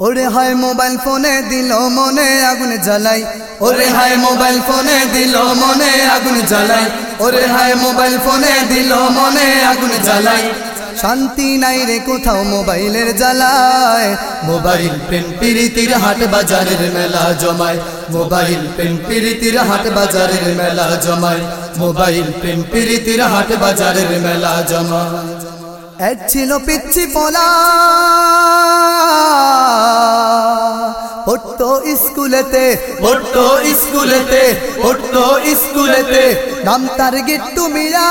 ওরে হায় মোবাইল ফোনে দিল মনে আগুন জ্বালাই। ওরে হায় মোবাইল ফোনে দিল মনে আগুন জ্বালাই। ওরে হায় মোবাইল ফোনে দিল মনে আগুন জ্বালাই। শান্তি নাই রে কোথাও মোবাইলের জ্বালায়। মোবাইল পেন পিরিতির হাট বাজারের মেলা জমায়। মোবাইল পেন পিরিতির হাট বাজারের মেলা জমায়। মোবাইল পেন পিরিতির হাট বাজারের মেলা জমায়। এক ছিল পিচ্ছি পলা। স্কুলেতে, পড়তো স্কুলেতে পড়তো স্কুলেতে, নাম তার গিট্টু মিয়া।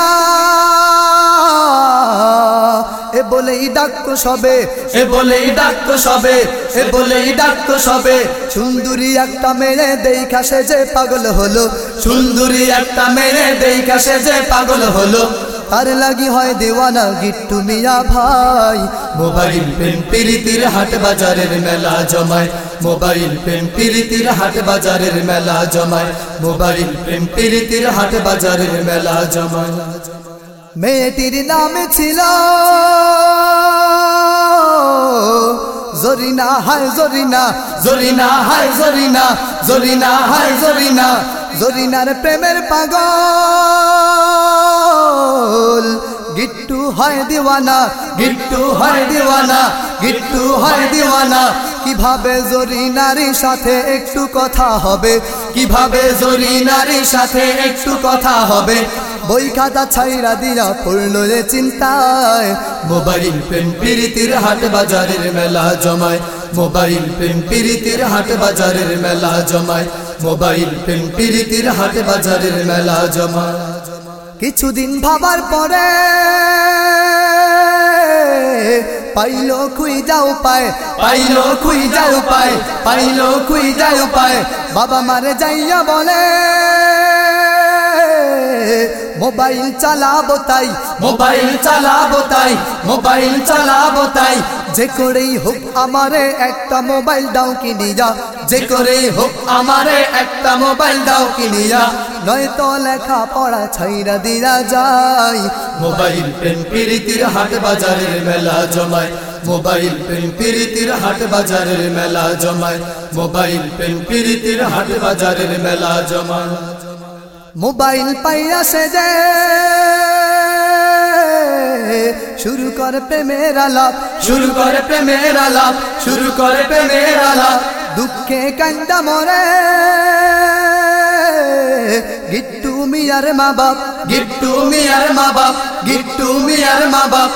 এ বলেই ডাকতো সবে, এ বলেই ডাকতো সবে, এ বলেই ডাকতো সবে। সুন্দরী একটা মেরে দেখা সে যে পাগল হলো, সুন্দরী একটা মেরে দেখা সে যে পাগল হলো। তার লাগি হয় দেওয়ানা গিট্টু মিয়া ভাই। মোবাইল পেন পিরিতির হাট বাজারের মেলা জমায়। মোবাইল পেন পিরিতির হাট বাজারের মেলা জমায়। মোবাইল পেন পিরিতির হাট বাজারের মেলা জমায়। মেয়েটির নামে ছিল জরিনা হায় জরিনা জরিনা হায় জরিনা জরিনা হায় জরিনা, জরিনার প্রেমের পাগল। গিট্টু হয় দিওয়ানা, গিট্টু হয় দিওয়ানা, গিট্টু হয় দিওয়ানা। কীভাবে জরিনারির সাথে একটু কথা হবে? কীভাবে জরিনারির সাথে একটু কথা হবে? বই খাতা ছাইরা দিয়া পড়ল রে চিন্তায়। মোবাইল পেন পিরিতির হাট বাজারের মেলা জমায়। মোবাইল পেন পিরিতির হাট বাজারের মেলা জমায়। মোবাইল পেন পিরিতির হাট বাজারের মেলা জমায়। কিছুদিন ভাবার পরে পাইলো খুই যাও পায় পাইলো খুই যাও পায় পাইলো খুই যাও পায় বাবা মারে যাইয়া বলে, মোবাইল চালাবো তাই, মোবাইল চালাবো তাই, মোবাইল চালাবো তাই যে করেই হোক আমারে একটা মোবাইল দাও কিনিয়া। যে করেই হোক আমারে একটা মোবাইল দাও কিনিয়া। নয়তো লেখা পড়া ছাইরা দিয়া যায়। মোবাইল পেন পিরিতির হাট বাজারের মেলা জমায়। মোবাইল পেন পিরিতির হাট বাজারের মেলা জমায়। মোবাইল পেন পিরিতির হাট বাজারের মেলা জমায়। মোবাইল পাইয়া সে যে শুরু কর প্রেমের আলাপ। শুরু করে প্রেমের আলাপ শুরু করে প্রেমের আলাপ। দুঃখে কান্দা মরে গিট্টু মিয়ার মা বাপ। গিট্টু মিয়ার মা বাপ গিট্টু মিয়ার মা বাপ।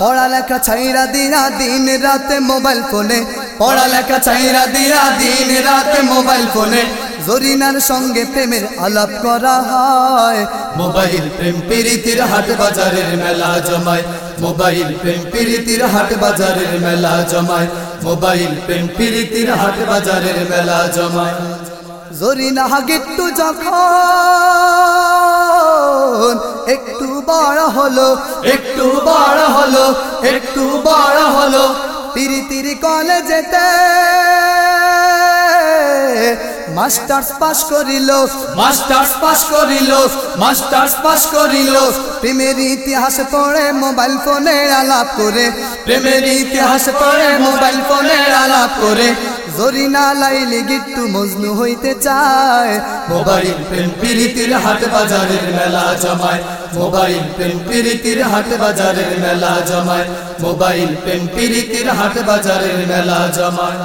পড়ালেখা ছাইরা দিয়া দিন রাতে মোবাইল ফোনে। পড়ালেখা ছাইরা দিয়া দিন রাতে মোবাইল ফোনে। জরিনার সঙ্গে প্রেমের আলাপ করা হয়। মোবাইল প্রেম পিরিতির হাট বাজারের মেলা জমায়। মোবাইল প্রেম পিরিতির হাট বাজারের মেলা জমায়। মোবাইল প্রেম পিরিতির হাট বাজারের মেলা জমায়। জরিনা গিট্টু যখন একটু বড় হলো একটু বড় হলো একটু বড় হলো। পিরিতির কলেজেতে মাস্টার্স পাস করিল, মাস্টার্স পাস করিল, মাস্টার্স পাস করিল। প্রেমের ইতিহাস পড়ে মোবাইল ফোনে আলাপ করে। প্রেমের ইতিহাস পড়ে মোবাইল ফোনে আলাপ করে। জরিনা লাইলি গিট্টু মজনু হইতে চায়। মোবাইল পেন পিরিতির হাট বাজারের মেলা জমায়। মোবাইল পেন পিরিতির হাট বাজারের মেলা জমায়। মোবাইল পেন পিরিতির হাট বাজারের মেলা জমায়।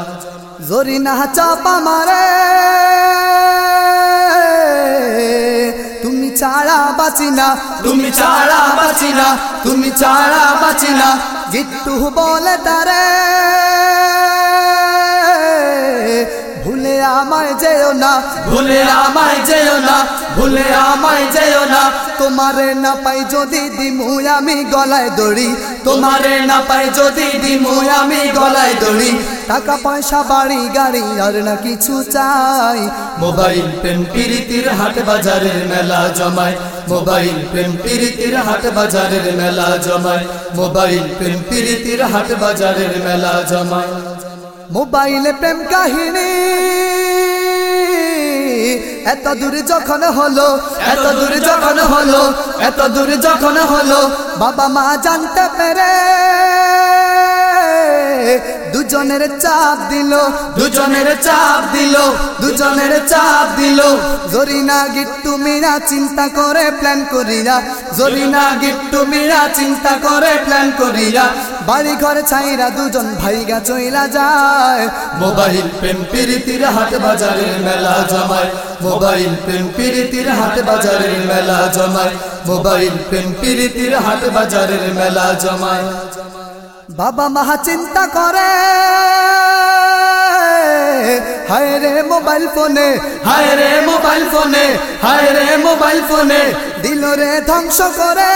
জরিনা চাপা মারে। তুমি ছাড়া বাঁচি না, তুমি ছাড়া বাঁচি না, তুমি ছাড়া বাঁচি না গিট্টু বলে তারে। ভুলে আমায় যেও না, ভুলে আমায় যেও না, ভুলে আমায় যেও না। তোমারে না পাই যদি দিমু আমি গলায় দড়ি, তোমারে না পাই যদি দিমু আমি গলায় দড়ি টাকা পয়সা বাড়ি, গাড়ি, আর না কিছু চাই। মোবাইল পেন পিরিতির হাট বাজারের মেলা জমায়। মোবাইল পেন পিরিতির হাট বাজারের মেলা জমায়। মোবাইল পেন পিরিতির হাট বাজারের মেলা জমায়। মোবাইলে প্রেম কাহিনী। এত দূর যখন হলো, এত দূর যখন হলো, এত দূর যখন হলো, বাবা মা জানতে পেরে। দুজনের চাপ দিল, দুজনের চাপ দিল, দুজনের চাপ দিল। জরিনা গিট্টু মিরা চিন্তা করে প্ল্যান করিয়া, জরিনা গিট্টু মিরা চিন্তা করে প্ল্যান করিয়া বাড়ি ঘর ছাইরা দুজন ভাইগা চইলা যায়। মোবাইল প্রেম প্রীতির হাট বাজারের মেলা জমায়, মোবাইল প্রেম প্রীতির হাট বাজারের মেলা জমায়, মোবাইল প্রেম প্রীতির হাট বাজারের মেলা জমায়। বাবা মাহা চিন্তা করে। হায় রে মোবাইল ফোনে, হায় রে মোবাইল ফোনে, হায় রে মোবাইল ফোনে, দিল রে ধ্বংস করে।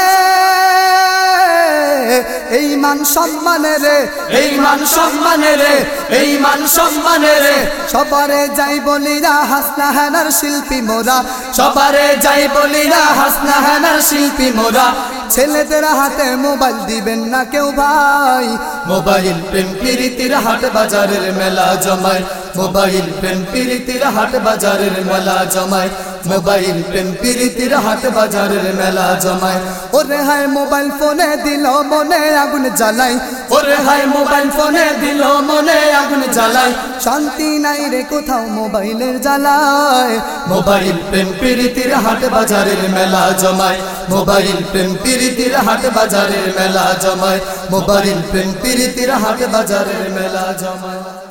এই মান সম্মানে রে, এই মান সম্মানে রে, এই মান সম্মানে রে। সবারে যাই বলিরা হাসনা হেনার শিল্পী মোরা। সবারে যাই বলিরা হাসনা হেনার শিল্পী মোরা। ছেলেদের হাতে মোবাইল দিবেন না কেউ ভাই। মোবাইল প্রেম প্রীতির হাট বাজারের মেলা জমায়। মোবাইল প্রেম প্রীতির হাট বাজারের মেলা জমায়। মোবাইল প্রেম প্রীতির হাট বাজারের মেলা জমায়। ওরে হায় মোবাইল ফোনে দিল মনে আগুন জ্বালাই। ওরে হায় মোবাইল ফোনে দিল মনে আগুন জ্বালাই। শান্তি নাই রে কোথাও মোবাইলের জ্বালায়। মোবাইল প্রেম প্রীতির হাট বাজারের মেলা জমায়। মোবাইল প্রেম প্রীতির হাট বাজারের মেলা জমায়। মোবাইল প্রেম প্রীতির হাট বাজারের মেলা জমায়।